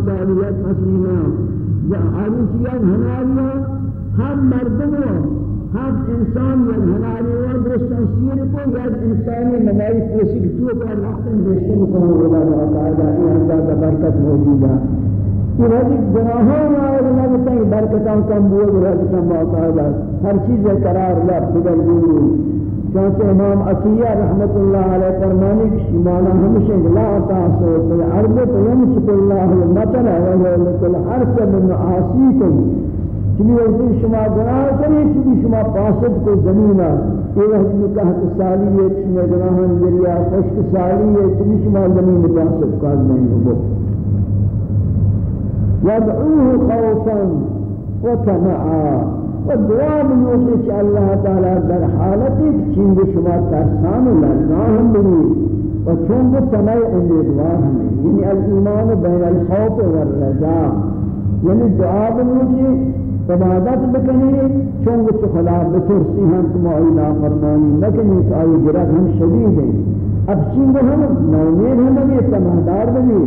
انسانیت حسینا. یا عروسیت ہماریا ہم مردم ہو ہم انسان یا ہمارے اور درستان سیر کو یا انسانی نمائی پوشی تو کا لاکھن دیشن کو ولا تعالی یہ انداز برکت موجود ہے یہ رضی گناہوں اور نہ بتائیں برکتان کم بول رہا کہ ہم ہر چیز قرار لا بدل دوں چونکہ امام عطیہ رحمت اللہ علیہ فرمانی کہ مانا ہمیشہ لا تاسو کہ عرب تو يمسك الله المطر وهو لكل حرف من عاصيكم چلی وقتی شما گناہ کریں چلی شما پاسد کو زمینہ۔ یہ وقت میں کہت سالی ہے شما گناہان ذریعہ خشک سالی ہے چلی شما زمین پاسد کار نہیں ہو۔ وادعوه خوفا وطمعا والدعاء من وجهك الله تعالى در حالتك چند شما ترسان لرزاهم بني وچون طمع امیدوار ہمیں یعنی الایمان بین الخوف والرجاء یعنی دعا بنوچی عبادت بکنی چون وہ خلاف بترسی ہم تمہاری نافرمانی نکنی کہ آئی گرد ہم شدید ہیں اب چین ہم نومید ہم یہ تمہدار بنی.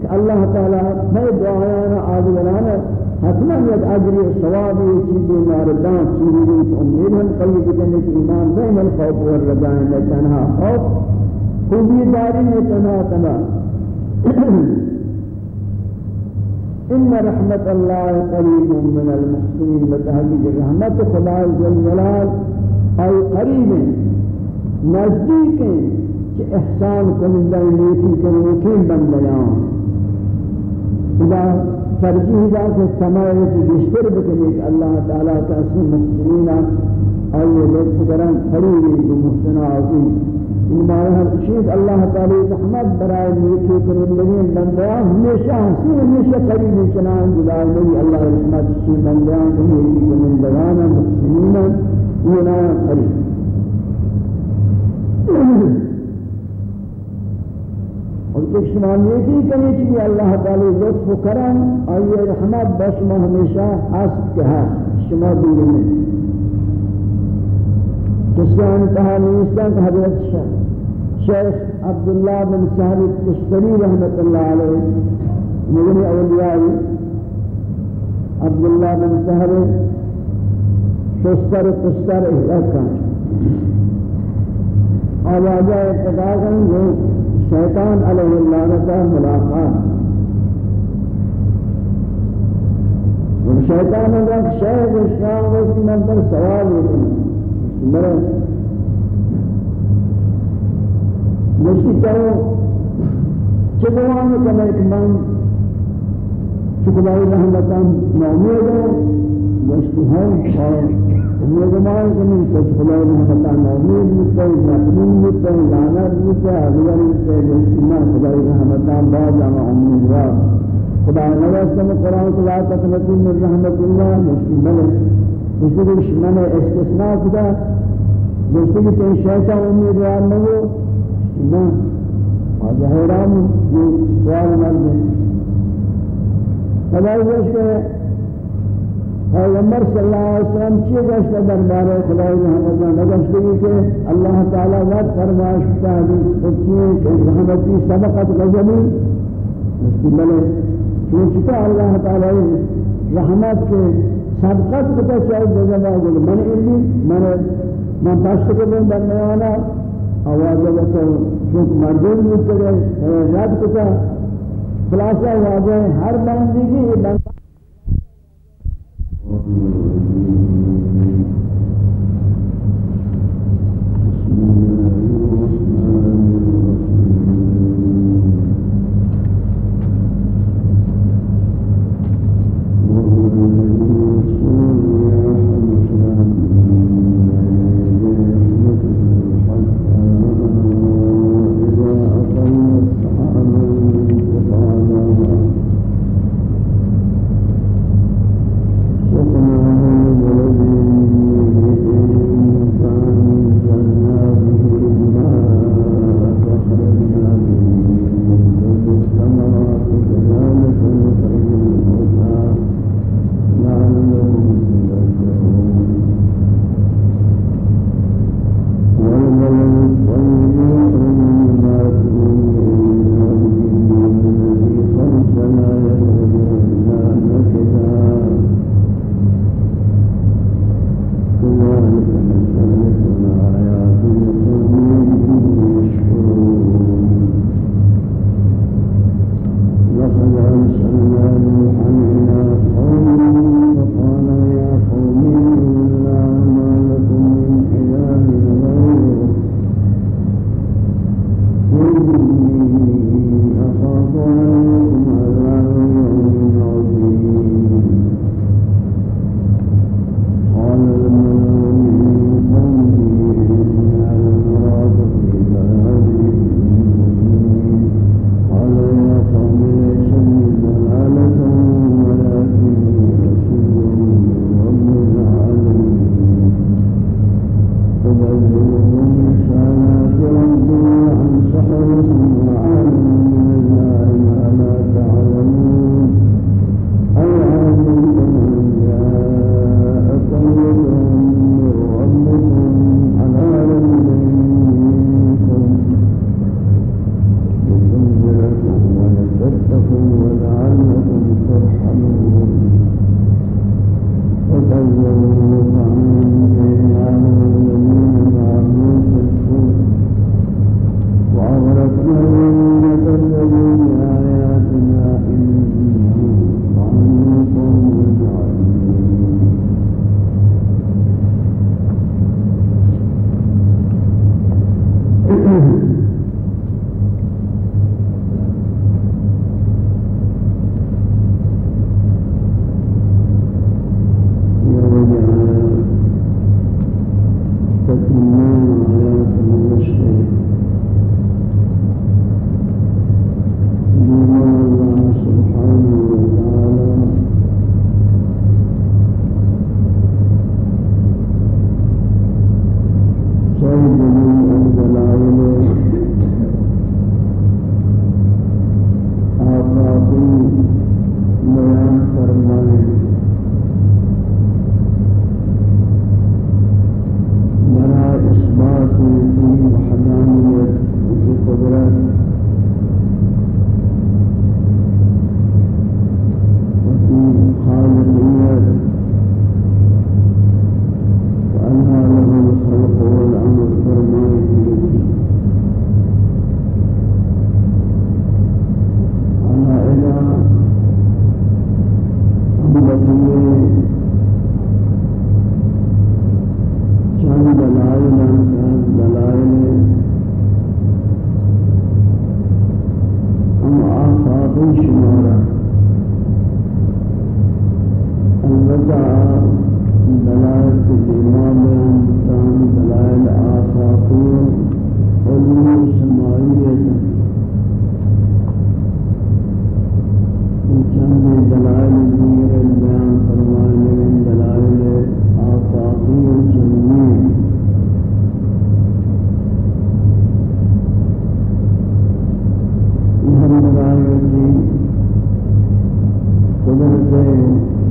کہ اللہ تعالی میں دعایانا آدھولانا حتما یک اجری ثواب یہ چیزیں ماردان چیزیں تو امید ہم قلب کرنے کی ایمان بین الخوف والرجاء میں تنہا خوف خوبی داری میں تنہا تنہا ان رحمت اللہ قریب من المحسنین بتحقیق رحمت خدا جلال ای قریب. نزدیک کہ احسان کنندہ نیکی کرنے کے بندیان. خدا ترجیح دا کہ سمائے کی بشتر بکنے کہ اللہ تعالیٰ کا اسم محسنین آئیے لطف کرن خریدی جو محسنہ آتی ان معنی شیخ اللہ تعالی رحمت برائے نیکی کرندگین بندیاں ہمیشہ ہنسی ہمیشہ قریبی چنان جلال نہیں اللہ رحمت شیخ بندیاں نیکی کرندگان محسنین. یہ نام قریب. بشمانیتی کنی چی اللہ تعالی لطف کرن آئی رحمت بس ما ہمیشہ حسد کے حسد شما دیلی میں قصہ انتہا نیستان حضرت شاہ شیخ عبداللہ بن سالب کشتری رحمت اللہ علیہ مجھے اولیائی عبداللہ بن سالب شستر قصر احلاق کان آوازہ اقتداغن جو شیطان علیہ اللعنت ملاقات. اور شیطان نے اگر شاید اسلام اس میں پر سوال لیکن مرے مجھتی چاہو چکوانے کا میں ایک من؟ چکوائی رحمتان معمول ہے مجھتی ہے شاید یہ زمان کہ من سچ خدا نے بتا نامید مجھے یقین مجھے لعنت مجھے اگر سے جسنا خدا کی رحمت بعد جامع امیدوار خدا نواز میں قرآن کو لا تقنطوا من رحمت اللہ مشمل مشمل شمال استثناء خدا دوسری کہ شیطان امیدوار نہ ہو نہ اور ظاہران یہ سوال مرد ہے خدا یہ پیغمبر صلی اللہ علیہ وسلم چی گشت دربار خدای محمد نے گشتی کہ اللہ تعالی وعد فرمائش کا حدیث قدسی کہ رحمتی سبقت غضبی مستمل چونچہ اللہ تعالی رحمت کے سبقت کو چاہیے غضب اگل میں نے میں میں پاس کو میں بننے بنوانا آواز لگتا چونکہ مردم مستر یاد کتا. خلاصہ واجہ ہر بندگی بندہ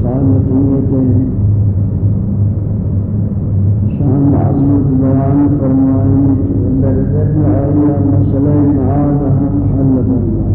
صادقیت شان عظمت بیان فرمائیں در ذکر آیا مسئلہ معاذ ہم حل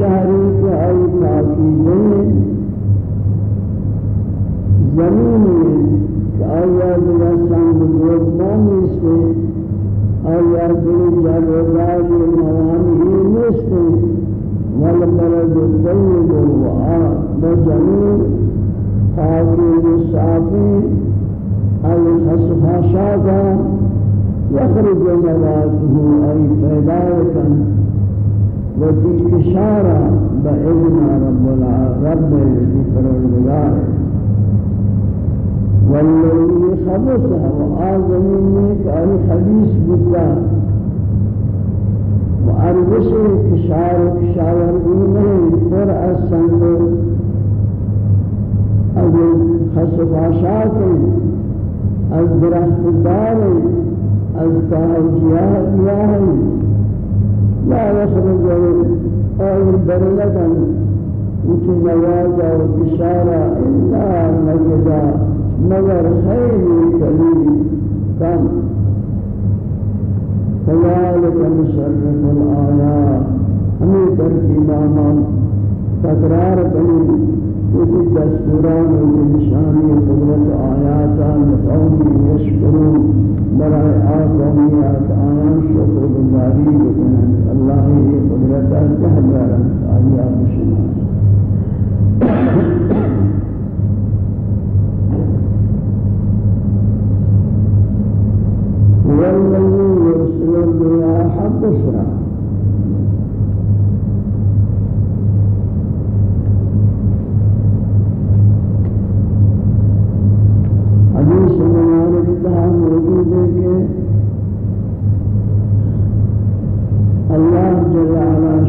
اشاری کہ آئی پاکیزے زمین کہ آیا دیا سنگ دوستانی سے آیا دیا جاگرداری موانی نستے والبلد الطيب وآب جميل خاطر الصافي الخصخصات يخرج نباته أي فداية وتي كشارة باذن رب العرب رب پروردگار. والذي خبثها وآذني منك أي حديث بالله وأرغس كشارة كشارة الإيمان فرع السند أجل خسف عشاك أجل رحب الدار أجل تهجيات ياهي لا يخرج أو البرلة مثل نواجة وبشارة إلا مجدا. مگر خير كليل كم فذلك مشرف الآيات ہمیں ترتیب آمان تقرار قليل وفي دستوران وفي نشاني قدرة آياتا قومی يشكرون برای آقامی آقان شکر گزاری بکنند. الله قدرت از جهدارم آیا بشنا والذي يرسل الرياح بشرا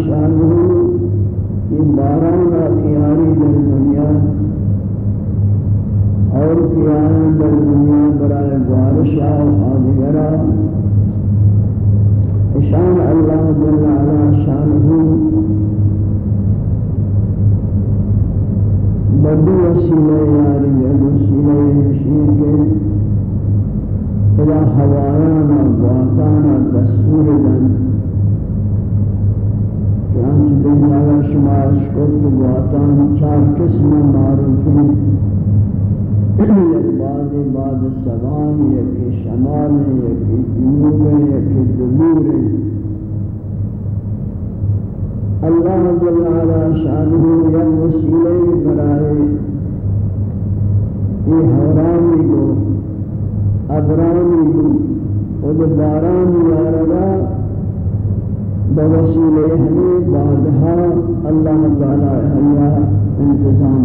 شانہ یہ باران کا اختیاری در دنیا اور قیام در دنیا برائے بارشا و آدگرا اشان اللہ جل علا شانہ بدو وسیلہ یاری بدو وسیلہ مشیر کے شما اشکت بواتان چار قسم معروف ہیں یک بعد بعد سبان یکی شمال یکی جنوب یکی دبور اللہ جل علا شانہ یک وسیلہ برائے یہ حورانی کو ابرانی کو، خود بارانی یارگا بوسیلہ ہمیں بعدها اللہ تعالی اللہ انتظام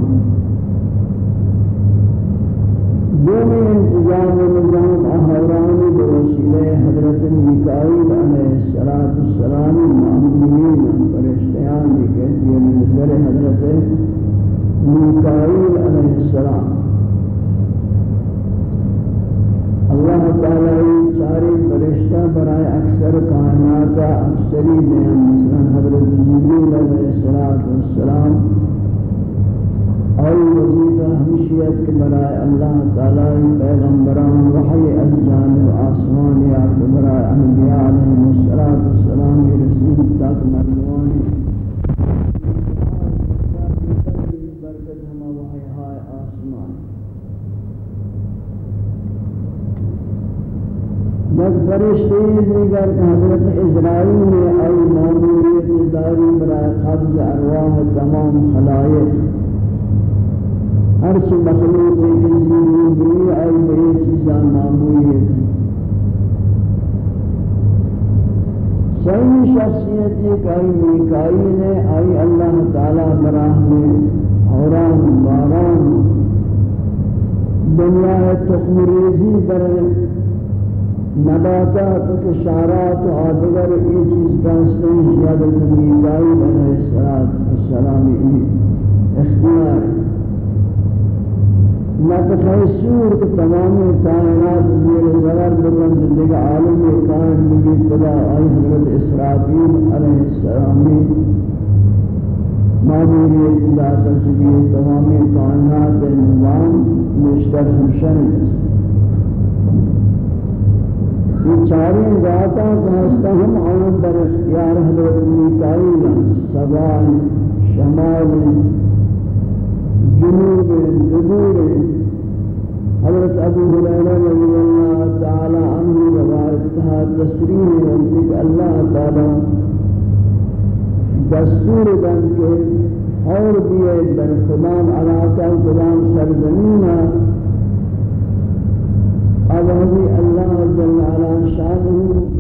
دومی انتظام نظام احرانی بوسیلہ حضرت مکائیل علیہ السلام معمولین فرشتیان لکھے یہ نظر حضرت مکائیل علیہ السلام اللہ تعالی چاری فرشتہ برائے اکثر کائنات اکثری دیں مثلا حضرت جبریل علیہ السلام اور وظیفہ ہمشیت کے برائے اللہ تعالی پیغمبران وحی الجانب آسمان یا برائے انبیاء علیہ السلام رسول تک مردوانی برکت ہما وحی ہائے آسمان یک فرشتے دیگر حضرت اسرائیل نے ای معمولیت داری برائے قبض ارواح تمام خلائق۔ ہر چی مخلوق کہ زیرین بھی آئی بڑی چیزاں معمولیت صحیح شخصیت ایک آئی میکائیل ہے آئی اللہ تعالی براہ میں حوران باران۔ دنیا تخم ریزی نباتات و شارات و آدگر یہ چیز کہتے ہیں زیادہ تنیدائی بن السلام اختیار. نتخی سور کے تمام کائنات زیر زرر بکن زندگی عالم کائن مجید تلا آئی حضرت اسرافیل علیہ السلامی. معمولی اطلاع سبیل تمام کائنات نظام مشتر ہمشن یہ چاریں ذاتاں کا ہستہ ہم عالم پر اختیار حضرت میکائیل سوال شمال جنوب جنوب حضرت ابو ہریرہ رضی اللہ تعالی عنہ روایت تھا تشریح ہے کہ اللہ تعالی دستور بن کے اور بھی در فلان علاقہ فلان سرزمین اب اللہ جل علا شانہ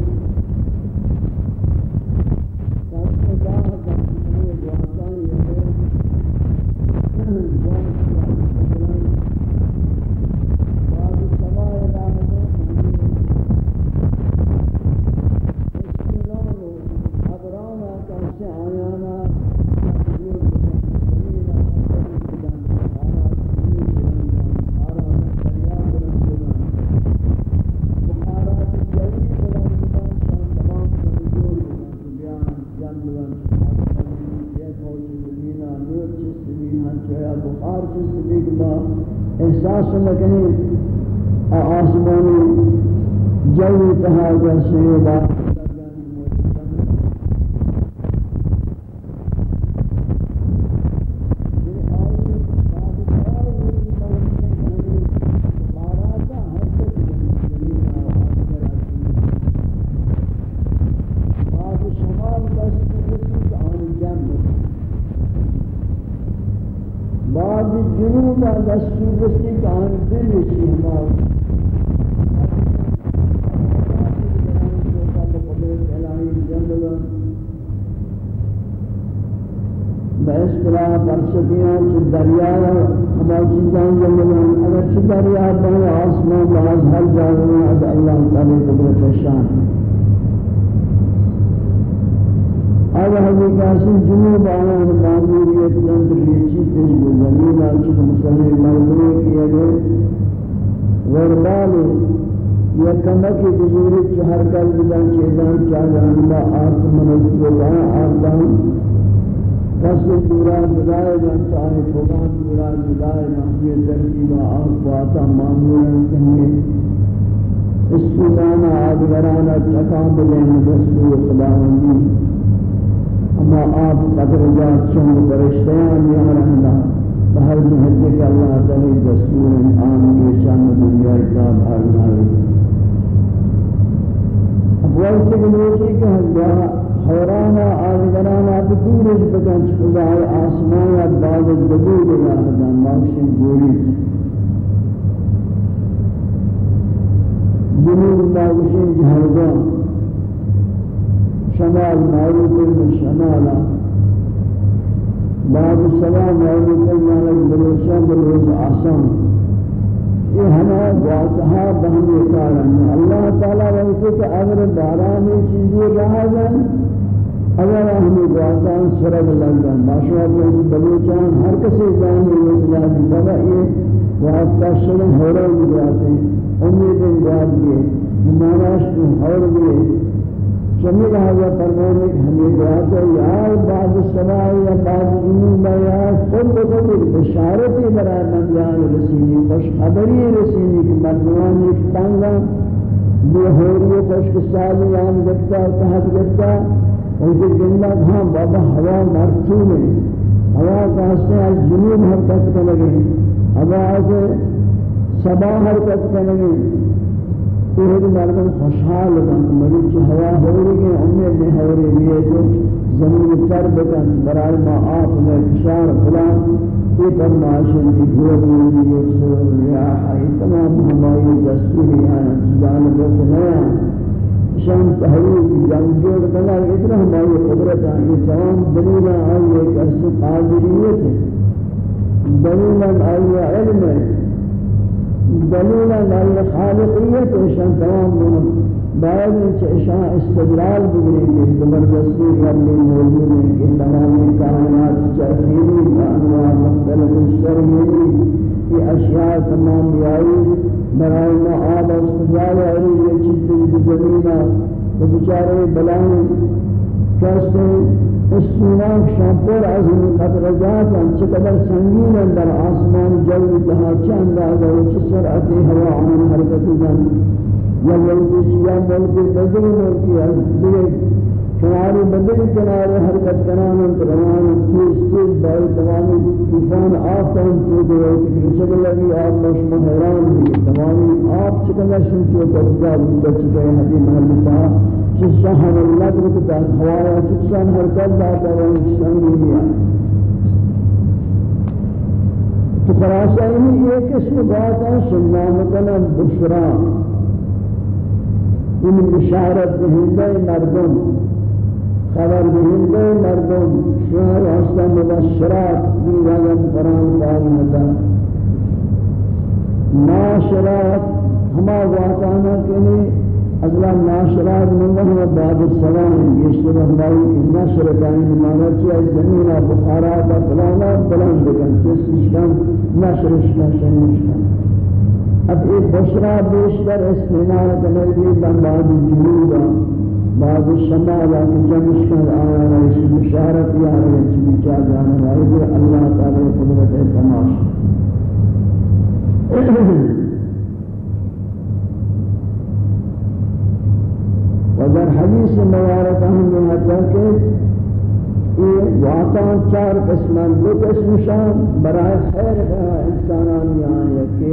عطاب لین دستور خداوندی اما آپ قدر جات چون فرشتیان یا رہنا بہر جہتے کہ اللہ تعالی دستور آن کے شان دنیا کا بھار ناری اول سے گلوچی کہ ہنگا حورانا آدگرانا بطورش بکنچ خدا آسمان یا بعد دبور یا خدا ماکشن گوری جنوب باغشین جهرگان شمال معروف بالشمال بعد السلام معروف على البلوشان بالرز عصام یہ ہمارا واقعہ بہنے کارن اللہ تعالیٰ رہتے کہ اگر بارانی چیزیں رہا جائیں اگر ہم واقعان سرگ لگ جائیں۔ باشوار یعنی بلوچان ہر کسی جانے مسئلہ بھی بڑا یہ واقعہ شرم ہو رہا بھی جاتے ہیں امید انجاد بھی مہاراشٹر ہو رہے جميل هذا فرمان حميدات يا بعض السماء يا بعض الجنوب يا خود خود بشارت برای مندان رسیدی خوش خبری رسیدی کہ مردمان ایک تنگا بیہوری خوش کسالی آن گتا تحت گتا ویسے جنہ ہاں بابا ہوا مرتوم ہے ہوا کا حسن از جنوب حرکت کرنے ہوا سے سبا حرکت کرنے تو ہر مردم خوشحال بن مریض ہوا ہو رہی ہے امید نہیں ہو رہی ہے تو. زمین پر بکن. برائے ما آپ میں کشار فلان یہ فرماشن کی گروہ میں یہ سر ریاح. ہے تمام ہماری دستوری ہیں جانب کو نیا شان تحریک جنگ جوڑ بنا اتنا ہماری قدرت ہے یہ تمام دلیل ہے ایک اس قادریت. ہے ہے علم. ہے دلیل علی خالقیت شان تمام بود. بعد اینکه ایشان استدلال بگیرید زبردستی کرده موجود ہے کہ تمام کائنات چرخیدی و انواع مختلف شرمیدی یہ اشیاء تمام بیائی برای ما آب از خجال علی یہ چیز بزمینہ تو بچارے بلائیں کیسے السماك شمپور از این قطرجات ان چقدر سنگین اندر آسمان جو جها چه اندازه و چه سرعت هوا عمل حرکت دن یا یلدیسی یا ملک بدر ملکی از دیگر کناری بدل کناری حرکت کنان تو روان تیز تیز بائی تمامی طوفان آفتان تو دیگر کسی لگی آب مشم حیران بھی تمامی آب چقدر شمپور قطرجات چکے حدیم حلتا چشا ہم لگ رکتا ہوایا چشا حرکت داتا ہے شنگی دیا تو خلاصہ یعنی ایک اسم بات ہے سلامتنا بشرا. ان بشارت دہندہ مردم خبر دہندہ مردم شہر حسن مبشرات دیوانا قرآن ما شرات ہما واقعانہ کے لئے اگلا معاشرات منگل و بعد السلام یہ شرح لائی اتنا شرکانی نمانا چیئے زمین بخارات فلانا بلند بکن چیز شکن نشر شکن شن شکن اب ایک بشرا بیشتر استعمال کنیدی بن بعد جنوبا بعد الشمال کی جمع شکن آیا رئیس بشارت یا رئیس بچا جانا رائے اللہ تعالی قدرت تماش. در حدیث مبارک ہم نے کہ یہ واقعان چار قسمان دو قسمشان برای خیر انسانان یہاں ہے کہ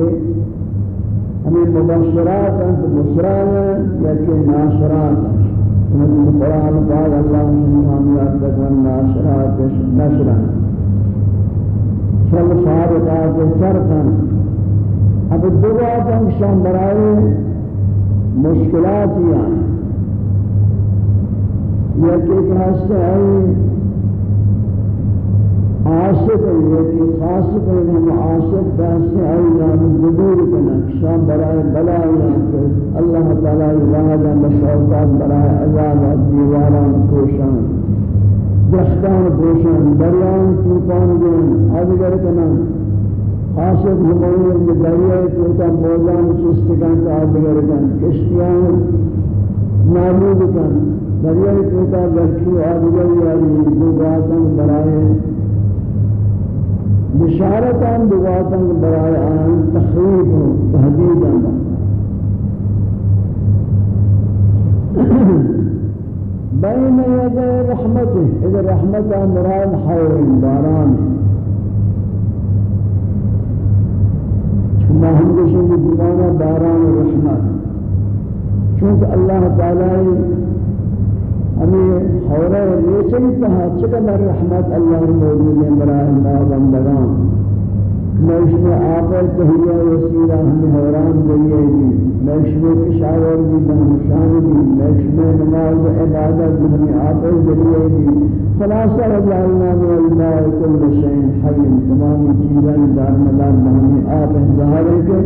ہمیں مبشرات ہیں تو بشران ہیں یا کہ ناشرات ہیں۔ ہمیں قرآن پاک اللہ سبحانہ وتعالی ناشرات نشران چل صادقات چرخن اب دو ہم شان برائے مشکلات ہیں۔ یکی کاستا ہے عاشق ہے یکی خاصق ہے ہم عاشق داستے آئی لہم قبول کنا شام برائے بلا یہاں اللہ تعالی واحدہ مشوقات برائے عذاب دیواران کوشان درختان کوشان دریان طوفان گئن ادگر کنا حاصل ہمیں یہ دریا تو کا مولانا چستگان کا ادگر کنا کشتیاں نابود کنا دریائے توتا لکھی آدگر یاری زوگاتن برائے بشارتان دواتن برائے آن تخریب و تحدید بین یدی رحمته اذا رحمتا مراد حول باران ما ہم دیشن دیوانا باران رحمت۔ چونکہ اللہ تعالی ہمیں حورہ چلی کہا چکہ رحمت اللہ موجود ہے برای اللہ بندگان میں میں آپ تحیہ وسیلہ ہمیں حوران ذریعے دی میں میں کشاور دی بہنشان دی میں میں نماز عبادت دی ہمیں آپ ذریعے دی خلاصہ رجعلنا من اللہ کل شئین حی تمام چیزیں دار مدار ہمیں آپ ظاہر ہے کہ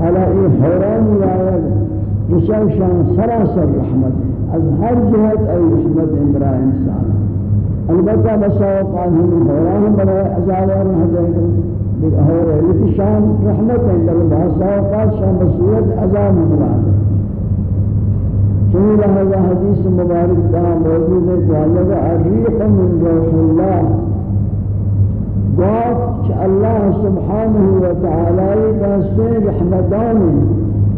حالا یہ حوران رشاو سراسر رحمت از هر جهت ای رشوت امرا انسان البته بساو قانون دوران برای ازالان حضرت اور ایک رحمت ہے بل باساو قال شان بصورت عذاب مراد چون راه و حدیث مبارک کا موجود ہے جانب عریق من روح اللہ گوش اللہ سبحانہ وتعالی کا سے رحمتانی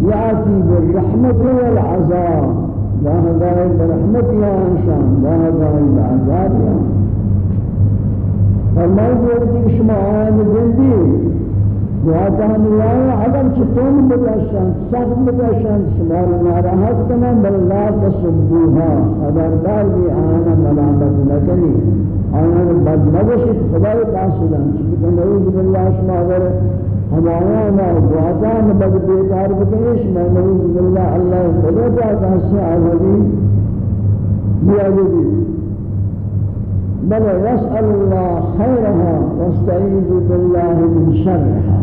یاتی بالرحمت والعذاب. لا هداية برحمة يا إنسان لا هداية بعذاب يا فرمائے کہ شما آن جلدی وعدان الله عدم چطون بداشن سخت بداشن ناراحت کنن بل لا تصبوها. خبردار بی آنها ملامت نکنی. آنها بد نباشید خدای قاصدن چون نعوذ بالله شما بره اگر ہمارا ما دعاان بد بیکار بکنیش میں نعوذ باللہ اللہ خدا کا کہتے ہیں بیا بھی بل يسأل الله خيرها واستعيذ بالله من شرها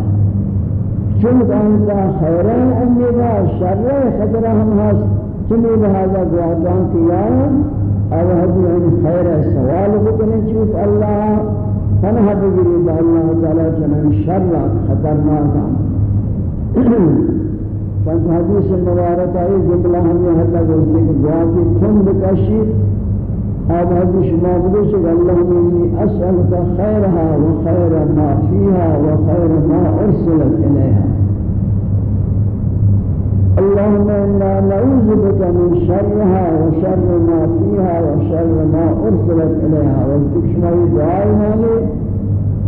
چون انت خيرا امدا شر خطر هم هست۔ چنی لہذا دعاان کیا اور ہدی خیر سوال بکنے چیز اللہ۔ تنها بگیری با اللہ تعالی چنان شر خطرناک چند حدیث مبارک آئی جملہ ہمیں حتی گوشتے کہ دعا کی تم بکشی آب حدیث شما بگوشتے کہ اللہم انی اسألک خیرها و خیر ما فیها و خیر ما ارسلت الیها. اللهم إنا نعوذ بك من شرها وشر ما فيها وشر ما أرسلت إليها. والتكشمي دعاء مالي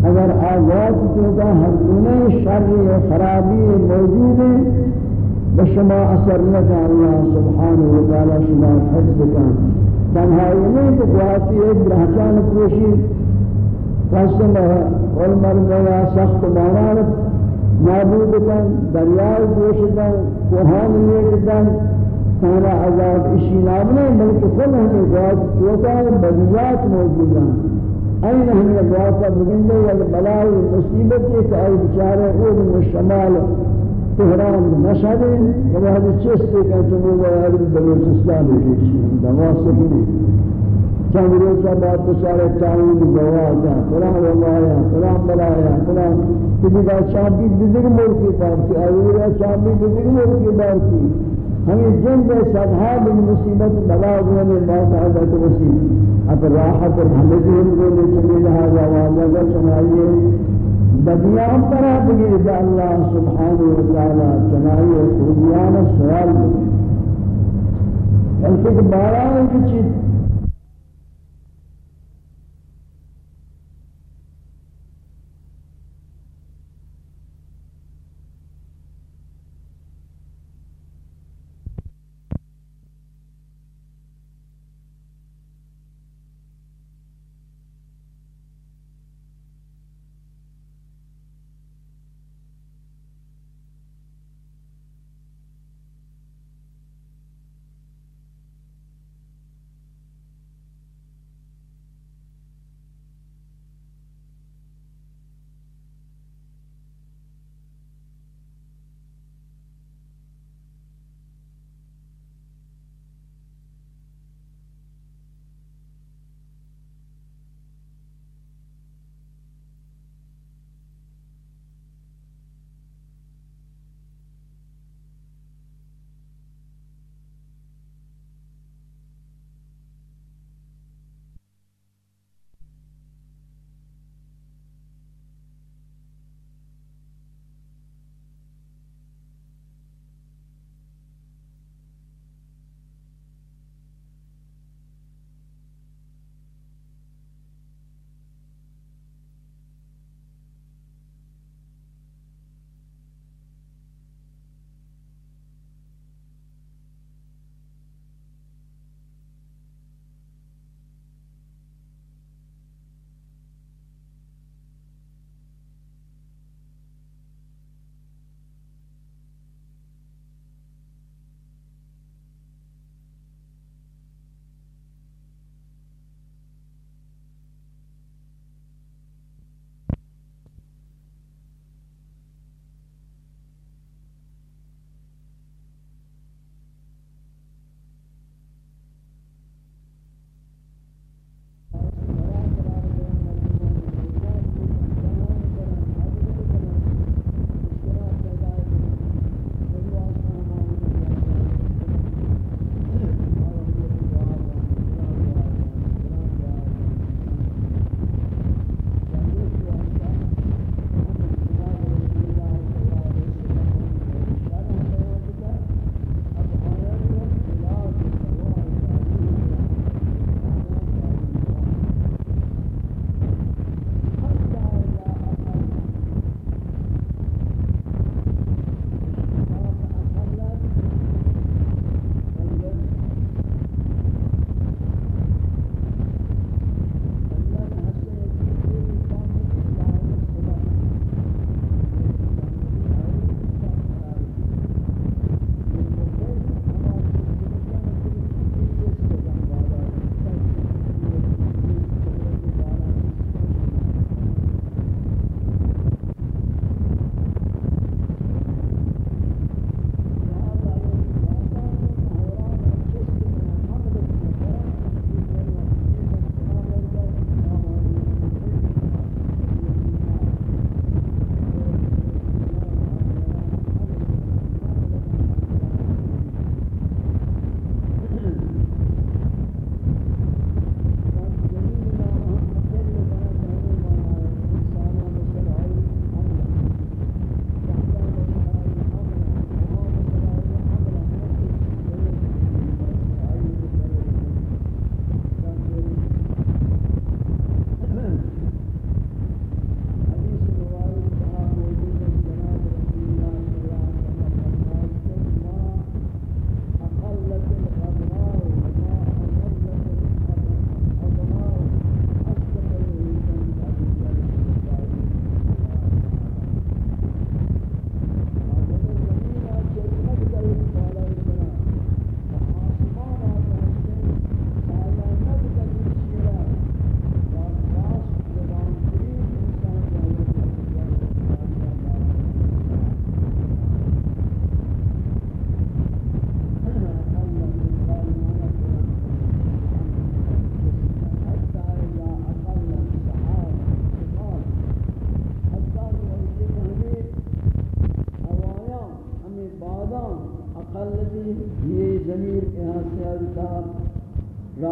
اگر آغاز چوکا ہر دنے شر خرابی موجود ہے بشما اثر لکا اللہ سبحانہ وتعالی شما حفظ کا تنہائی نہیں تو قواتی ایک برحچان کوشی. قسم یا سخت مانارت نابود کن دریای گوش دن کوهان نیک دن سارا عذاب اشی نام نہیں بلکہ کل ہمیں ذات چوتا ہے بلیات موجود ہیں این ہمیں ذات بگندے یا بلائی مصیبت ایک آئی بچارے اوڈ مشمال تهران مشهد یا حدیث چیستی که تو بگوید بلوچستان بکشیم دواستی چند سارے تعین ہوا تعیین جواز فلان ولایا فلان بلایا فلان کسی کا شادی دیگر مرکی پارتی اور شادی دیگر مرکی پارتی ہمیں جن کے صدھا بن مصیبت بلا ہوئے میں بہت حضرت وسیع اب راحت اور حمدی ان کو نے چنے لہا جواز اگر چنائیے بدیا پر آپ یہ اللہ سبحانہ و تعالی چنائیے خوبیان سوال ان کے بارے میں چیز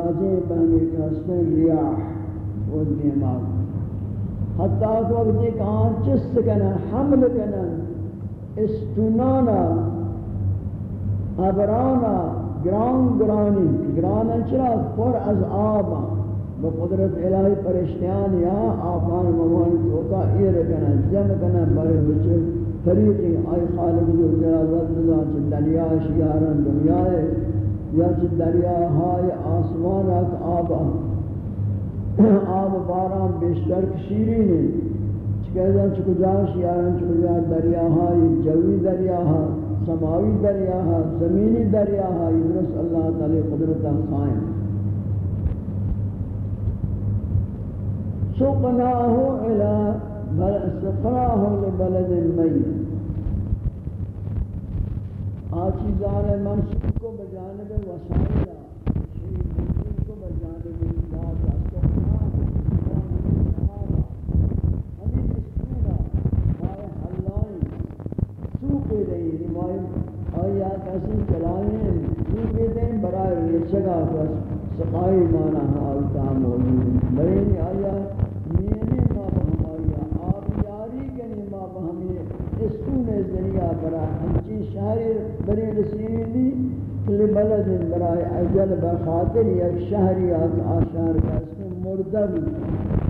واجہ بہنے کا لیا وہ ریاح و دیماغ حتی از وقت ایک آن چست کنن حمل کنن استنانا ابرانا، گران گرانی. گرانا چرا؟ پر از آبا با قدرت الہی پرشتیان یا آفان موانی توقع ایر کنن جمع کنن بارے بچے طریقی. آئی خالق جو جلال وقت اللہ چل دنیا شیارن دنیا ہے. یا دریا ہائی آسمانات آبا آب باران بیشتر کشیری نے چکہ چکو جاش یارن چکو جا دریا ہائی جوی دریا ہا سماوی دریا ہا زمینی دریا ہا یونس اللہ تعالی قدرت خائن سقناه الى سقناه لبلد میت. آچیزان منصوب کو بجانب وسائلہ شیئی کو بجانب آیا کسی چلائیں ریچگا بس سقائی مانا حالتا موجود برین آیا مینے ما بہمایا آب یاری کنی ما بہمی اسکون ذریعہ برا، ہمچی شہری بری رسیلی کلی بلد برای اجل بخاطر یک شہری آشار کا اسم مردہ بھی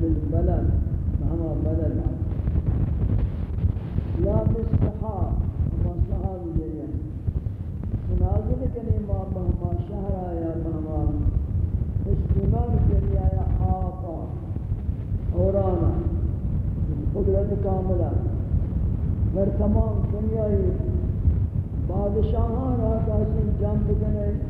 بالبلد ہما بلد. لا مصلحا مصلحا بجریا مناظر کنی ما بہما شہر آیا بہما اشتنان کنی آیا آقا. اورانا قدرت کاملہ. بر تمام دنیای بادشاہان آتا سن جنب کنی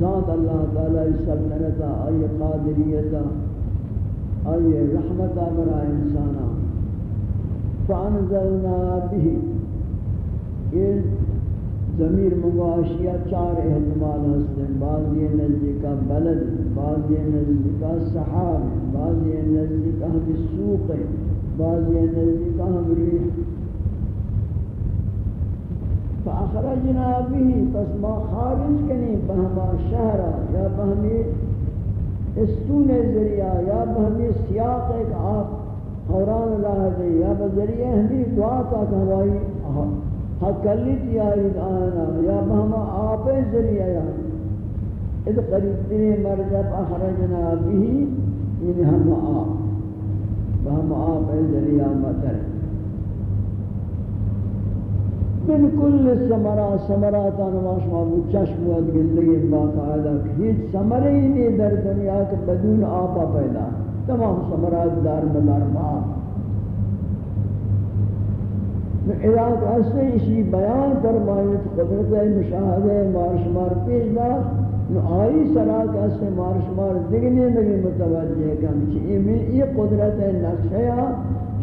ذات اللہ تعالی سلطنتا آئی قادریتا آئی رحمتا برا انسانا فانزلنا بھی یہ ضمیر مغاشیہ چار احتمال ہستیں بعض یہ نزدیکا بلد بعض یہ نزدیکا صحاب بعض یہ نزدیکا ہم سوق بعضی نزدی کا ہم ریح۔ فأخرجنا به پس ما خارج کنی بہما شہرہ یا بہمی استون ذریعہ یا بہمی سیاق ایک آپ حوران اللہ دے یا بذریعہ ہمی دعا تا کہوائی حقلیت یا آنا یا بہما آپ ذریعہ یا. اذ قریب تیرے مرجب اخرجنا به یعنی ہم آپ ہم آپ ذریعہ مطر. من کل سمرا سمرات نماش مابو چشم و گندگی باقاعدہ ہیچ سمرے ہی نہیں در دنیا کے بدون آپا پیدا. تمام سمرات دار مدار ماں علاق ایسے اسی بیان فرمائیت، قدرت مشاہدہ مارشمار پیش دار نو آئی سراک ایسے مارشمار دگنے لگے متوجہ کم چی، یہ قدرت نقشہ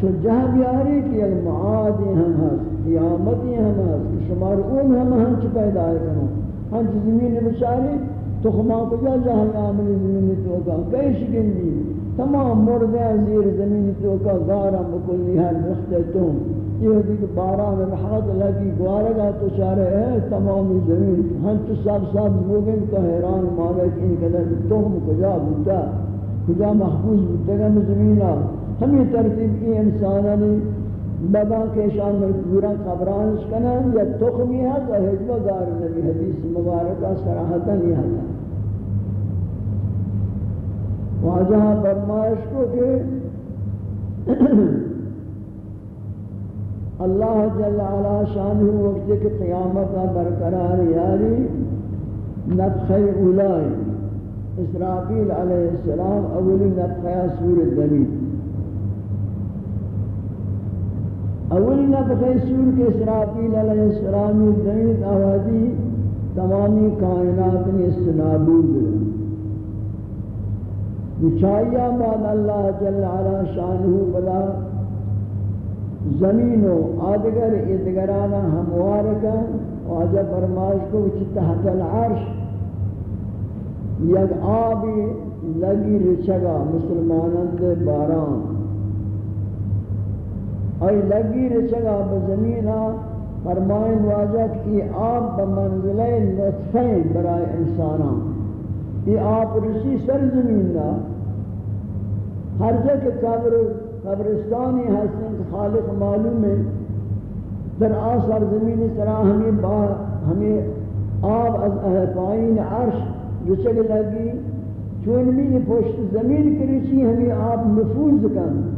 چو جہاں بیاری کی ایک معادی ہم ہست قیامتی ہم ہاں، ہست شمار اون ہم ہاں، ہم چی پیدا ہے کنو ہم چی زمین بچاری تخما کو جا جہاں عاملی زمین توکا کئی شکندی تمام مردہ زیر زمین توکا غارا مکلی ہر مختتون یہ دیکھ باران رحمت لگی گوارگا تو چارے ہے، تمام زمین۔ ہم تو سب سب لوگیں تو حیران مالک ان قدر تم کجا بودتا، کجا محفوظ بودتا گا زمینہ ہمیں ترتیب کی انسانانی بابا کے شان میں پورا قبرانش کنن یا تخمی ہے تو حجبہ دار نبی حدیث مبارکہ صراحتا نہیں آتا واجہ فرمائش کو کہ اللہ جل علا شان وقت کے قیامت برقرار یاری نفخ اولائی اسرافیل علیہ السلام اولی نفخہ سور الدمید اول نفخہ سور کے اسرافیل علیہ السلام الدمید آوازی تمامی کائنات نے سنابود بچائیہ بعد اللہ جل علا شانہ بلا زمین و آدگر ادگرانا ہموارکا، واجہ فرماش کو چی تحت العرش یک آبی لگی رچگا مسلمانند باران۔ ای لگی رچگا بزمینہ، فرمائن واجہ کہ یہ آب بمنزلہ نطفین برای انسانان۔ یہ آب رسی سر زمین دا ہر جگہ قبر، قبرستانی حسن خالق معلوم ہے۔ در آثار زمین طرح ہمیں با، ہمیں آب از احفائین عرش رچگ لگی۔ چون بھی پشت زمین کریچی ہمیں آب نفوذ کن۔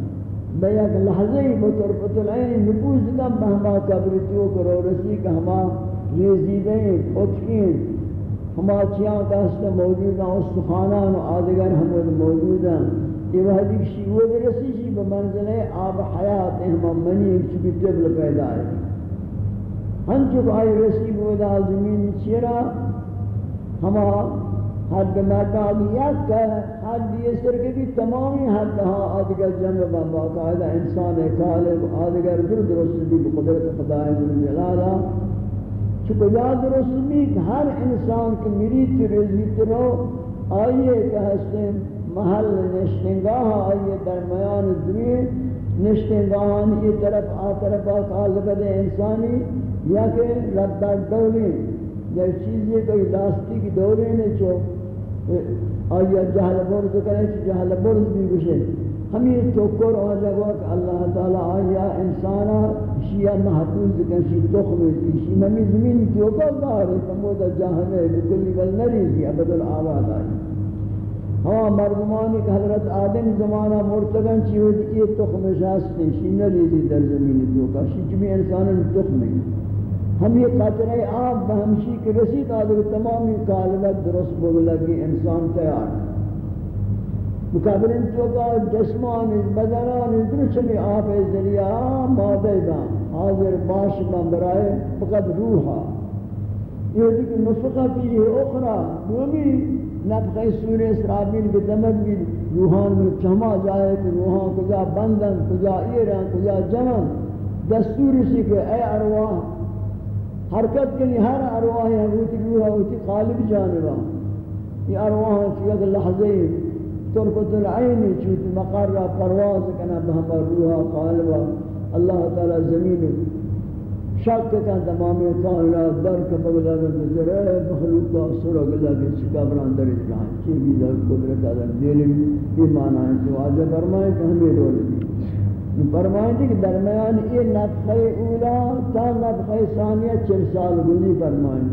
بے یک لحظے بطرفت العین نفوذ کن بہما قبرتیو کرو رسی کہ ہما ریزیدیں اتکیں ہما چیاں کا موجود ہیں استخانان و آدگر ہم موجود ہیں۔ یہ وحدی شیوہ برسی شی بمنزل آب حیات احمام منی ایک چکی طبل پیدا ہے۔ ہم چک آئی رسی بودا زمین چیرا، ہما حد مداد یک کہ حد یہ سر کے بھی تمامی حد ہاں آدگر جمع با باقاعدہ انسان کالب آدگر در درست بھی بقدرت خدای من جلالا. چکو یاد درست بھی ہر انسان کی میری تی تیرزی ترو آئیے کہ ہستیں محل نشتنگاہ، آئیے درمیان دوی نشتنگاہان یہ طرف آ طرف آ آقال انسانی، یا کہ رب دولی یا چیز یہ کوئی لاستی کی دولی نے چو آئیے جہل برز کرے چو جہل برز بھی گوشے. ہم یہ توکر آ جگہ کہ اللہ تعالی آیا انسانا شیعہ محفوظ کن، شی تخم شی ممی زمین توکر دارے تمودہ جہنے بکلی بل نریزی عبد العواد آئی. ہاں مردمانی کہ حضرت آدم زمانہ مرتگن چی ہوئی، یہ تخم شاستے شی نریزی در زمین دوکا شی چمی انسان تخم ہے. ہم یہ قطرہ آب بہمشی کے رسید آدھر تمامی کالبت درست بگلگی انسان تیار مقابل انتوکا جسمان، بدنان در چمی آب ذریعہ مادہ دا۔ حاضر باش من برائے فقط روحا۔ یہ دیکھ نفقہ کی اخرى دومی نفخ سور اسرابیل کے دمک بھی روحان میں چہما جائے کہ روحان کجا بندن، کجا ایران، کجا جمن دستور اسی کہ اے ارواح حرکت کے لیے ہر ارواح ہے ہوتی روح ہوتی قالب جانبا. یہ ارواح کی ایک لحظے ترکت العین چوت مقرر پرواز کنا بہما روح قالبا اللہ تعالی زمین شک کا تمام کائنات در کے بغلا میں نظر مخلوق کا سورہ گلا کے چکا بران در اسلام کی بھی در قدرت اعظم دل یہ معنی ہے جو آج فرمائے کہ ہمیں رول دی فرمائے کہ درمیان یہ نفخہ اولا تا نفخہ ثانیہ چل سال گزی فرمائے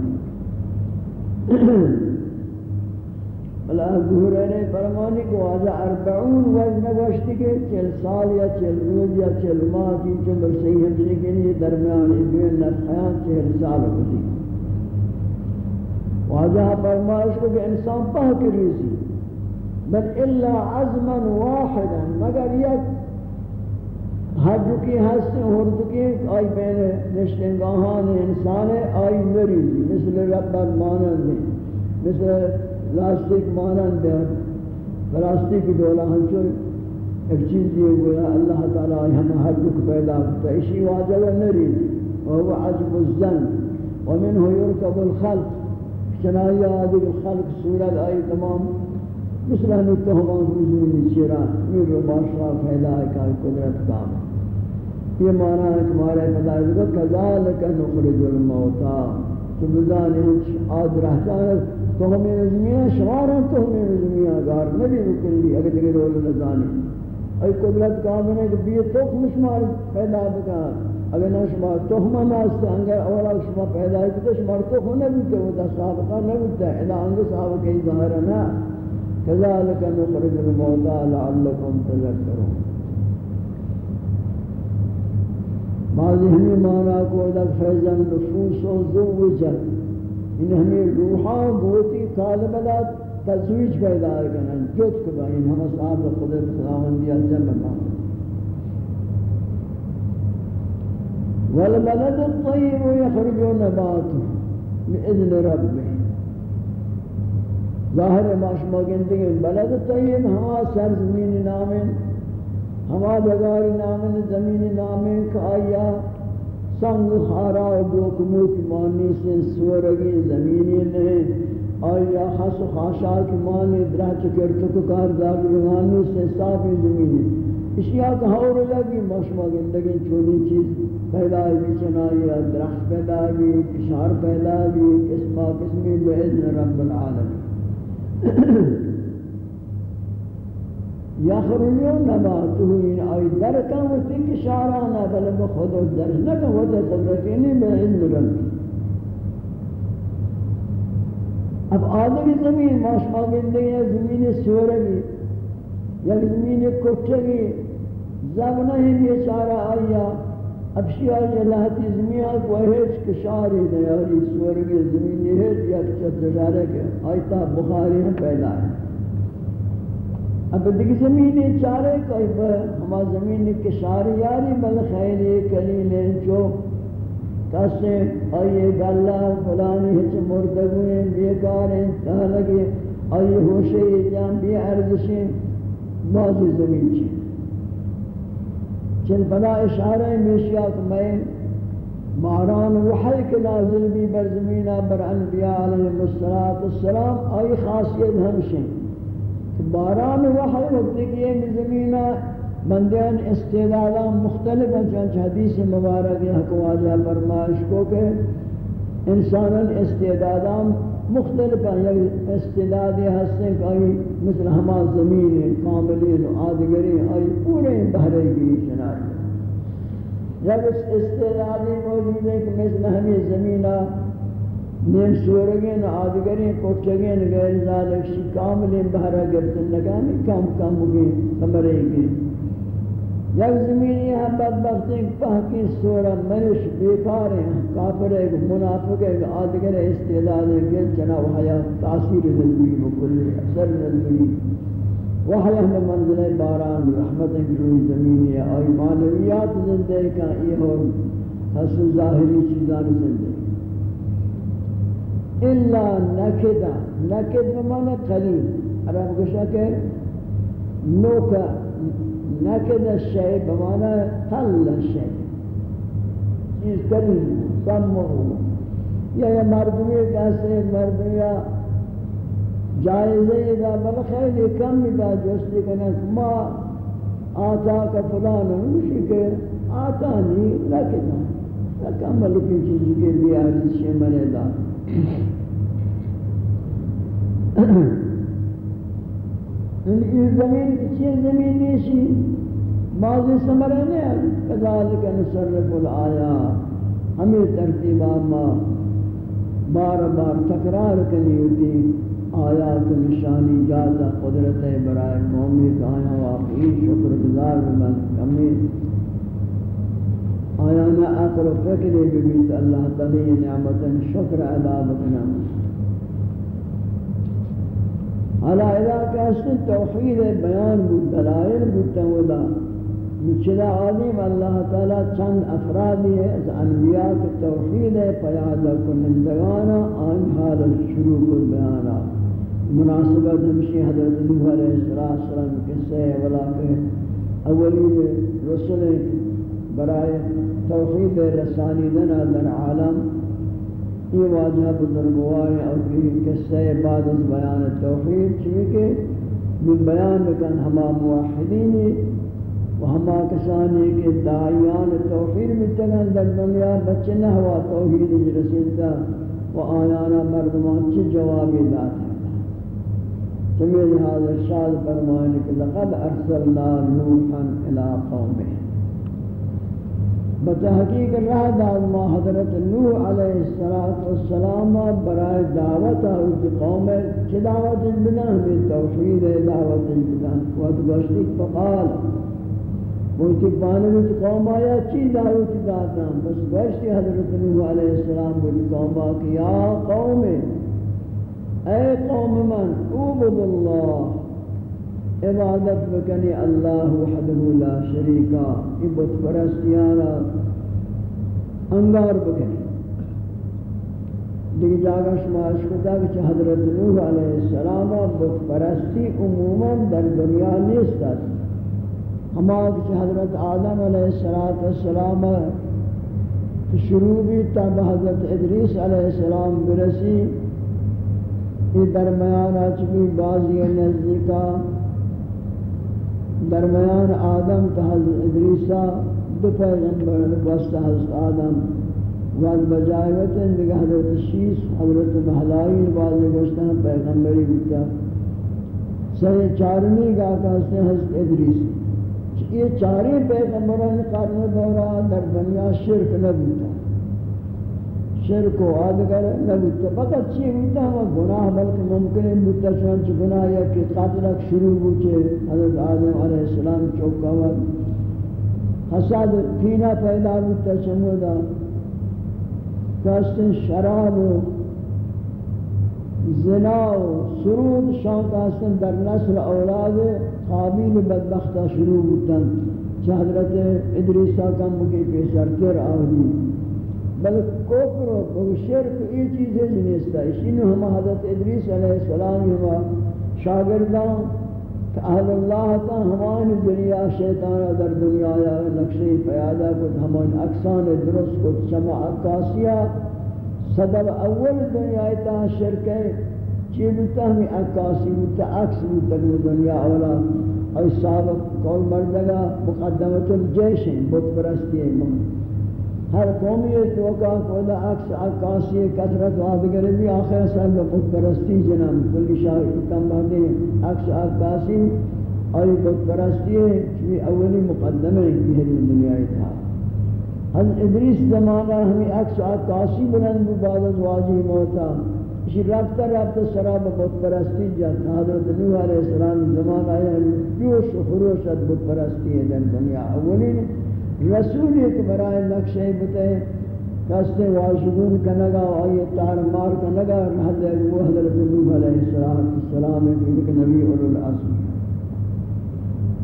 اللہ ظہور نے فرمانی کو آجا اربعون وزن گوشتی کے چل سال یا چل روز یا چل ماہ کی جو مرسی ہمشنے کے لیے درمیان ادوین نفحیان چہل سال ہوتی واجہ فرمائش کو کہ انسان پاہ کریسی بل الا عزما واحدا، مگر یک حد کی ہستے ہرد کی، آئی بین نشتنگاہان انسان، آئی مریضی مثل ربت رب المانند مثل پلاسٹک مانند ہے پلاسٹک دولا ہنچو ایک چیز یہ گویا، اللہ تعالی ہم ہر دکھ پیدا کرتا اسی واجب نرید وهو عجب الزن ومنه يركب الخلق، چنائی آدھے خلق صورت آئی تمام، مثل ہمیں تہمان حضور چیرا یہ رو باشا پیدا ہے کہ قدرت کام۔ یہ معنی ہے کہ ہمارے پیدا ہے کذالک نخرج الموتا تو بزانی بزانے آد رہتا ہے، تو ہمیں نظمیہ شمارا تو ہمیں نظمیہ گار نبی بکلی اگر دیگر رول نظانی ای قدرت کامل ہے کہ بیئے تو مشمار پیدا بکا۔ اگر نہ شما تو ہم ناستے انگر اولا شما پیدا ہے تو شمار تو ہم نبیتے وہ دا صحابقہ نبیتے ادا انگر صحابہ کئی ظاہرہ نا كذلك نخرج الموتى لعلكم تذكرون بعضی ہمیں مانا کو دا فیضا نفوس و زوجت ان ہمیں روحاں بہتی کالبلا تزویج پیدا کرنا جت کبا ان ہم صاحب قدرت خداوندی جمع مانا والبلد الطيب يخرج نباته بإذن ربه. ظاہر ماشما گندگی بلد طیب ہما سرزمین نامن ہما جگار نامن زمین نامن کہ آیا، سنگ خارا و دوکموت مانی سے سورگی زمینی نے، آیا خس و خاشاک مانی درہ چکر تککار دار روانی سے صافی زمینی۔ اشیاء کا ہور لگی ماشما گندگی چونی چیز پیدا بھی چنائی درخت پیدا بھی کشار پیدا بھی قسمہ قسمی بإذن رب العالمين یخرجون نباته این آئی درکن و تک شعرانا بل بخود درش نکن و تصدقینی بعلم ربی اب آدمی زمین ماشما گندگی زمین سورگی یک زمین کٹگی زب نہیں بیچارہ آیا، اب شیعہ جلہتی زمین کو ہیچ کشاری دیاری سورگ زمینی ہیچ یک چت دجارے کے آیتا بخاری ہیں پیدا ہے. اب دیکھ زمینی چارے کوئی ہما زمینی کشاری یاری بل خیلی کلیل جو۔ کسے آئیے گلہ فلانی ہچ مردگویں بیکاریں تہلگی آئیے ہوشے جان بی ارزشیں بازی زمین چیئے چن بنا اشارہ میشیات میں ماران وحی کے نازل بھی بر زمینہ، بر انبیاء علیہ السلام آئی خاصیت ہمشیں باران وحی وقت کیے میں زمینہ بندیان استعدادا مختلف ہیں چنچ حدیث مبارک حق واجہ فرمائش کو کہ انسان استعدادا مختلف ہیں یا استعدادی ہستے کہ آئی مثل ہما زمین کاملین و آدگری آئی پورے بہرے گی شنائی جب اس استعدادی موجود ہے کہ مثل ہمیں زمینہ نیم سورگین آدگرین کوٹگین غیر ذالک شی کاملین بہرہ گرتن لگانی کم کم ہوگی کمرے گی یک زمینی ہے بدبخت ایک پاکی سورہ منش بیکار ہیں، کافر ایک منافق ایک آدگر استعداد ہے کہ چنا، وحیا، تاثیر نزوی مکلی اثر نزوی وحیا ہمیں منزل باران، رحمت روی زمینی ہے اور معنویات زندے کا یہ ہو حسن ظاہری چیزان زندے الا نکدہ نکد بمانا قلیل عرب گوشا کہ نوکا نکد الشیء بمانا تل الشیء چیز قلیل سمو یا یا مردمی کیسے مردمی جائزہ اذا بل خیلی کم دا جستی کنک ما آتا کا فلان. نوشی کہ آتا نہیں لکنا لکمل کی چیزی کے بھی عزیز شمرے دا ان زمین چیز زمین نیشی بعضی سمرے نے کذالک نصرف الآیات ہمیں ترتیبہ ما بار بار تکرار کنی ہوتی آیات نشانی جاتا قدرت برائے مومی کہاں واقعی شکر گزار بمن کمی آیا نہ اقر و فکر بیت اللہ تعالی نعمتا شکر ادا بکنا۔ حالا علاقہ اصل توحید بیان بود دلائل بود تنودا چلا عظیم اللہ تعالی چند افرادی ہے از انبیاء کے توحید پیادا کنندگانا آن حال شروع کر بیانا مناسبت ہمشی حضرت نوح علیہ السلام قصے ولا کہ اولی رسول برائے توحید رسانی دنا در عالم. یہ واجہ بزرگوار اور یہ قصہ بعد از بیان توحید چیئے کہ من بیان کن ہما موحدینی و ہما کسانی کے دعیان توحید متگن در دنیا بچے نہ ہوا توحید رسیدہ و آیانا مردمان چی جوابی داتا تمہیں لہذا ارشاد فرمائنے کہ لقد ارسلنا نوحا الى قومه. بتحقیق رہ داد ما حضرت نوح علیہ السلام برائے دعوت آوت قوم چی دعوت بنا ہمیں توحید دعوت بنا وقت گوشتی فقال. موتی پانویت قوم آیا چی دعوت داتا بس گوشتی حضرت نوح علیہ السلام بلی قوم آکی یا قوم اے قوم من اوبد اللہ عبادت بکنی اللہ وحده لا شریکا عبادت پرستیانا انگار بکنی۔ دیکھ جاگا شما اشکتا کہ حضرت نوح علیہ السلام بت پرستی عموما در دنیا نیست ہما کہ حضرت آدم علیہ السلام شروع بھی تب حضرت ادریس علیہ السلام برسی۔ یہ درمیان اچھی بعضی نزدیکا درمیان آدم تا حضرت ادریسا دو پیغمبر وسط حضرت آدم. وال بجایت دیگه حضرت شیس، حضرت محلائی واضح گوشتا پیغمبری بیتا. سر چارمی گا کہتے ہیں حضرت ادریس. یہ چاری پیغمبران قرن دورا در دنیا شرک نبیتا شرک و آدگر نبوتا فقط چی ہوتا ہم گناہ، بلکہ ممکن ہے بوتا چونچ گناہ یا کہ قاتلک شروع ہوچے حضرت آدم علیہ السلام چوکا وقت حساد پینا پیدا بوتا چمودا کاستن شراب و زنا و سرود شان کاستن در نسل اولاد قابیل بدبختہ شروع ہوتا چہ حضرت ادریسہ کم بکی پیشر کر آہدی بل کفر و شرک یہ چیز چیزیں جنیستا اسی ہم حضرت ادریس علیہ السلام ہوا شاگردان اہل اللہ تا ہمان دنیا شیطان در دنیا یا نقشی پیادا کت ہمان اکسان درست کت شمع اکاسیا سبب اول دنیا تا شرک ہے۔ چیز تا ہمیں اکاسی بتا عکس بتا دنیا اولا۔ اور سابق قول مردگا مقدمت الجیش ہیں، بت پرستی ہیں۔ ہر قومی توقع کولا عکس عکاسی کثرت آدگر بھی آخر سال بت پرستی جنم کلی شاہ کم بہتے عکس عکاسی اور بت پرستی ہے چوی اولی مقدمہ کی ہے دنیا تھا۔ حضرت ادریس زمانہ ہمیں عکس عکاسی بلند بعد از واجی موتا۔ اسی رابطہ رابطہ سراب بت پرستی جات حضرت نوح علیہ السلام زمانہ ہے جوش و خروش بت پرستی ہے دن دنیا۔ اولی رسول ایک برائے نقشے بتے کستے واشدون کنگا آئی تار مار کنگا حضرت وہ حضرت نوح علیہ السلام ایک نبی اولو العصر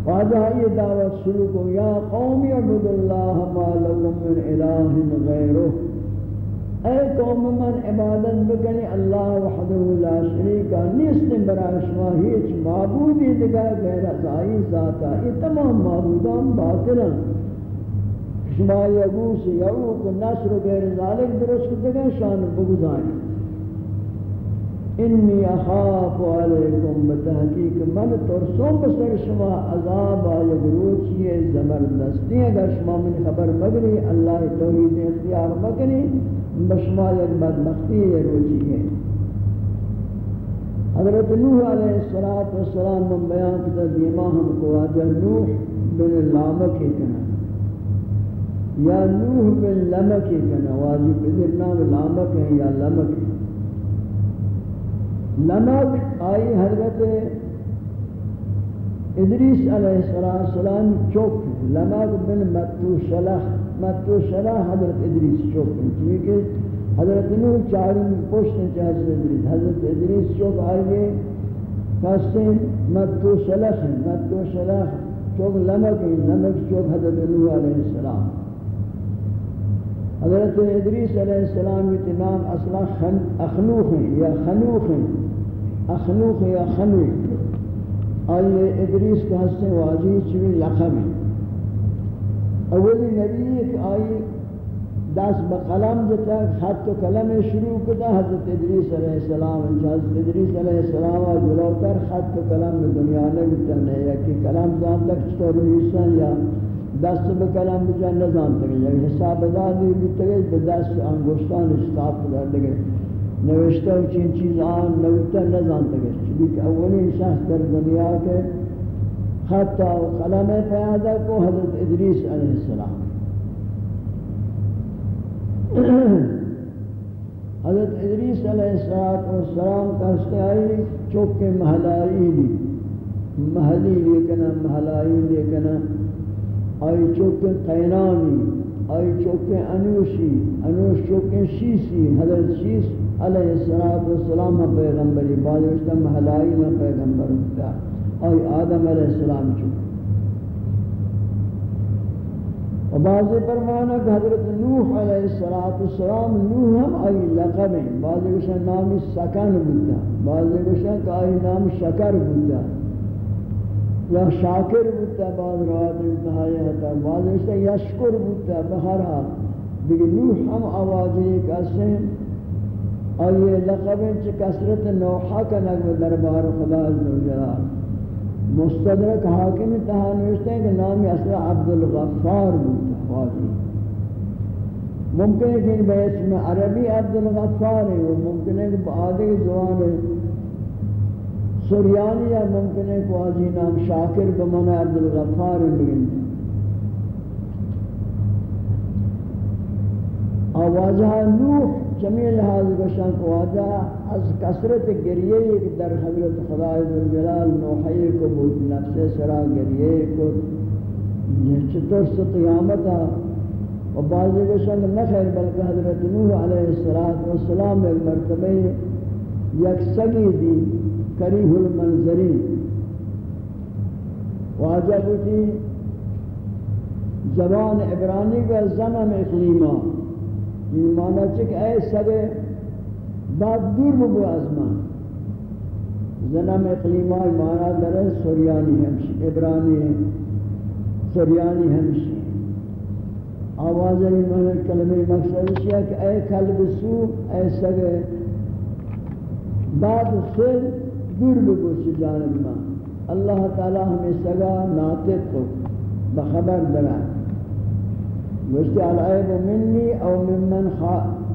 واجہ یہ دعوت شروع کو، یا قومی عبد اللہ ما لکم من الہ غیرہ۔ اے قوم من عبادت بکنی اللہ وحدہ لا شریکہ نیست برای شما ہیچ معبودی دگاہ غیر ازائی ذاتا یہ تمام معبودان باطلن شما یگوس یعوق نصر و غیر ذالک درست کردگا شان بگزانی انی اخاف علیکم بتحقیق من ترسون بسر شما عذاب آیگ روچی زبردستی. اگر شما من خبر مگنی اللہ توحید اختیار مگنی بشما یک بدبختی روچی ہے. حضرت نوح علیہ السلام من بیان کتا دیما ہم کو آجا نوح بن لامک کنا یا نوح بن لمک کنا واجب پدر نام لامک ہے یا لمک؟ لمک آئی حضرت ادریس علیہ السلام چوک لمک بن متو شلح متو شلح حضرت ادریس چوک چونکہ حضرت نوح چاروں پشت ہیں حضرت ادریس۔ حضرت ادریس چوک آئیے کہتے متو شلح متو شلح چوک لمک ہیں لمک چوک حضرت نوح علیہ السلام۔ حضرت ادریس علیہ السلام کے نام أصلا اخنوخ ہیں یا خنوخ اخنوخ یا خنوخ آئیے ادریس کا حسن واجی چوی لقب اولی نبی ایک آئی دس بقلم جتا خط و کلم شروع کتا حضرت ادریس علیہ السلام حضرت ادریس علیہ السلام جلوتر خط و کلم دنیا نے یا کہ کلم جان تک چطور نیسان یا دست به کلام بجا نزان تگه یک یعنی حساب دادی بیتگه به دست انگوشتان اشتاف در دیگه. نوشته و چین چیز آن نوشته نزان تگه چونکه که اولین شخص در دنیا کے خط و قلم پیادا کو حضرت ادریس علیہ السلام. حضرت ادریس علیہ السلام کا استعائی چوک محلائی لی محلی لیکنا محلائی لیکنا آئی چوک قینانی آئی چوک انوشی انوش چوک شیسی حضرت شیس علیہ السلام پیغمبری بعض محلائی میں پیغمبر ہوتا آئی آدم علیہ السلام چوک و بعضی فرمانا کہ حضرت نوح علیہ السلام نوح ہم آئی لقب ہیں بعضی کشن نامی سکن بودتا بعضی کشن کہ آئی نام شکر بودتا یا شاکر بودتا، بعض روایت انتہائی حتا بعضی کشن یشکر بودتا بہرحال دیکھ نوح ہم آوازی کسے ہیں آئی لقب ہیں چھ کسرت نوحہ کا نگو دربار خدا عزوجلال مستدرک حاکم تہا نوشتے ہیں کہ نامی اصلا عبدالغفار بودتا واضح ممکن ہے کہ ان بے اسم عربی عبدالغفار ہے، وہ ممکن ہے کہ آدھے زبان ہے۔ سریانی یا ممکن ہے کہ واضح نام شاکر بمانا عبدالغفار بگن. آوازہ نوح جمیل لحاظ گوشان کو واجہ از کسرت گریے ایک در حضرت خدا عزوجلال نوحی کو بود، نفس سرا گریے کو چطور سے قیامتا و بعضی گوشان نخیر بلکہ حضرت نوح علیہ السلام ایک مرتبہ یک سگی دی کریح المنظری واجہ بوتی زبان عبرانی کا زنم اقلیمہ۔ یہ معنی چک اے سگے بعد دور بگو از من زنم اقلیمائی معنی در سوریانی ہمشی، عبرانی سوریانی ہمشی۔ آواز ای معنی کلمہ مقصد ہے کہ اے کلب سو اے سگے بعد سے دور بگو چی جانب من اللہ تعالی ہمیں سگا ناطق کو بخبر درائے گوشتی العیب منی او من من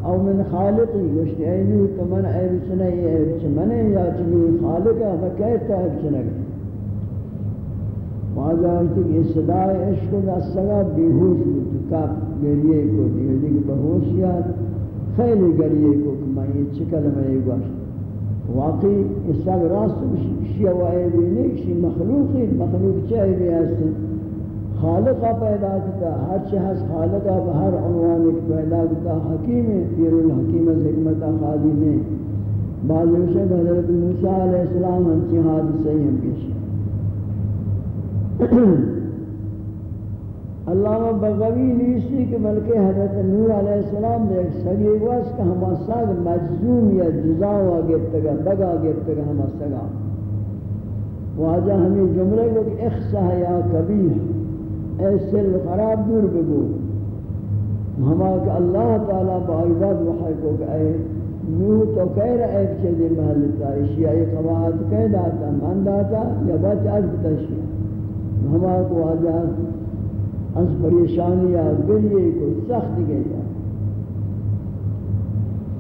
او من خالقی. گوشتی اینو تو من عیب چنه ای عیب چه یا چمی خالقه و عیب چنه واجہ ہوتی کہ صدای عشق و دستگا بیہوش بود. کپ گریے کو دیگر دیگر بہوشیات خیلی گریے کو کہ میں یہ چکل میں یہ گوشت واقعی اس سگ راست شیعہ و عیبی نہیں شیع مخلوقی، مخلوق چاہی بھی ایسے خالقہ پیدا کتا ہر چہز خالقہ بہر عنوان ایک پیدا کتا، حکیم پیر الحکیم از حکمت خالی میں بعض وشک حضرت موسیٰ علیہ السلام ہنچی حادثہ ہی ہم پیش اللہ بغوی نیسی کہ بلکہ حضرت نور علیہ السلام نے ایک سگی واس کہ ہما ساگ مجزوم یا جزا جزاوا گرتگا بگا گرتگا ہما سگا واجہ ہمیں جملے کو کہ اخصہ یا کبیر، اے سر خراب دور بگو۔ ہما کہ اللہ تعالیٰ باعباد وحی کو کہ اے نوح تو کہہ رہا ہے، ایک چیز محلتا اشیاء قواعد کہہ داتا من داتا یا بچ عرض تشیع ہما کو آجا از پریشانی یا گریے کو سخت گیا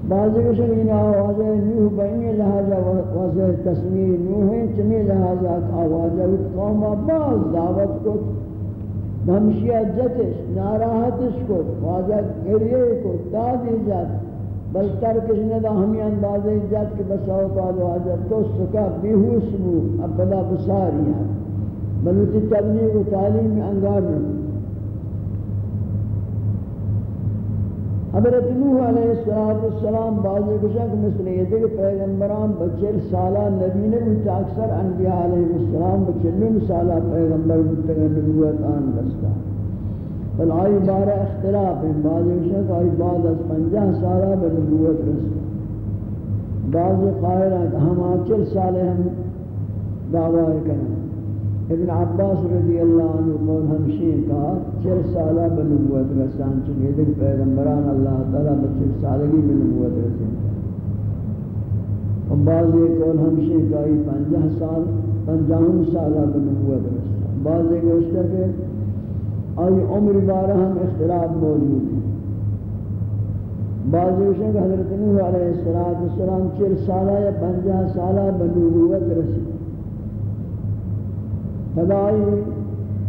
بعضی کو شکل آواز نوح بینی لہذا وضع تسمیح نوح چمی لہذا آواز قوم باز دعوت کو ہمشیہ جتش، ناراحتش کو واجہ گریے کو دادی جت بل ترکش ندا ہمی اندازے جت کہ بساو قاد واجہ تو سکا بیہوش بو اب بلا بساری ہے بلوتی تبلیغ و تعلیم انگار نکو حضرت نوح علیہ السلام والسلام بعضی کشک مثل یہ دیکھ پیغمبران بچر سالہ نبی نے بچہ اکثر انبیاء علیہ السلام بچلن سالہ پیغمبر بچہ نبوت آن رستا بل آئی بارہ اختلاف ہیں، بعضی کشک آئی بعد از پنجہ سالہ بنبوت رستا۔ بعضی قائل کہ ہم آچر سالہ ہم دعوی کریں ابن عباس رضی اللہ عنہ قول ہمشین کہا چر سالہ بنبوت رسان چکے دل پیغمبران اللہ تعالیٰ بچر سالگی بنبوت رسان اور بعض یہ قول ہمشین کہا یہ پنجہ سال پنجہم سالہ بنبوت رسان بعض یہ گوشتا کہ آئی عمر بارہ ہم اختلاف موجود ہیں بعض یہ کہ حضرت نوح علیہ السلام چر سالہ یا پنجہ سالہ بنبوت رسان خدای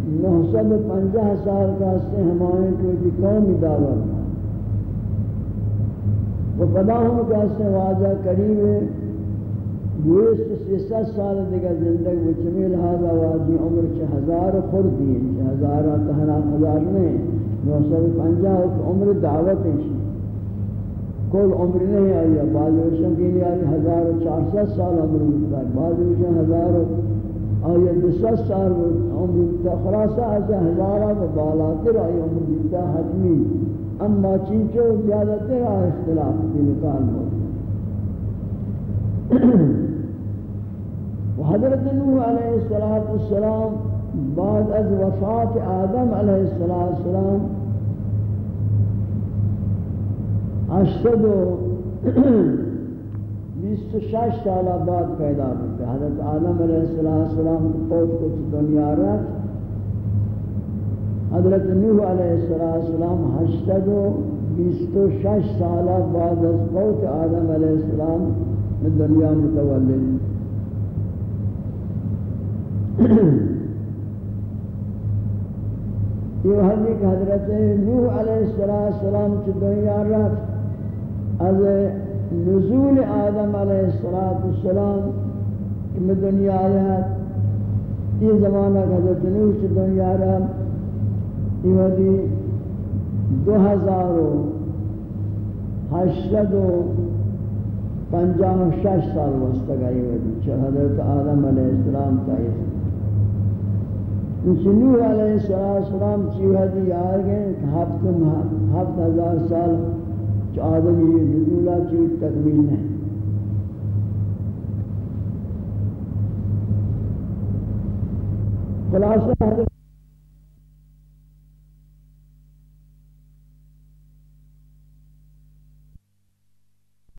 نحصد پنجہ سال کا سے ہمائیں کو جی قومی دعوت و فدا ہم کہتے واجہ قریب دوست سیست سال دیگر زندگی و چمیل حاضر واجی عمر چھ ہزار خورد دیئے چھ ہزار تہنا ہزار نہیں نو سر پنجا عمر دعوت ہیں۔ کل عمر نہیں آئی ہے۔ بعض وشن کے لیے آئی، ہزار و چار ست سال عمر ہوتا ہے بعض وشن ہزار آئی آیا دشت سال عمر بیتا از هزار و بالاتر آیا عمر بیتا حتمی. اما چینچو زیادتر آیا اختلاف بلکان و حضرت نوح علیه السلام بعد از وفات آدم علیه السلام اشتد و 26 سال بعد پیدا ہوئے حضرت آدم علیہ السلام فوت کو دنیا رکھ حضرت نوح علیہ السلام ہشتد و بیست و شش سال بعد از فوت آدم علیہ السلام دنیا متولد. یہ حدیق حضرت نوح علیہ السلام کی دنیا رفت. از نزول آدم علیہ السلام کہ دنیا آیا یہ زمانہ کا حضرت نوح سے دنیا رہا یہ ودی دو ہزار و ہشتد و پنجاہ و شش سال وسط گئی ودی چھ حضرت آدم علیہ السلام کا یہ نوح علیہ السلام چی ودی آگئے ہفت ہفت ہزار سال کہ آدم یہ نزولہ چیز تکمیل ہے۔ خلاصہ حضرت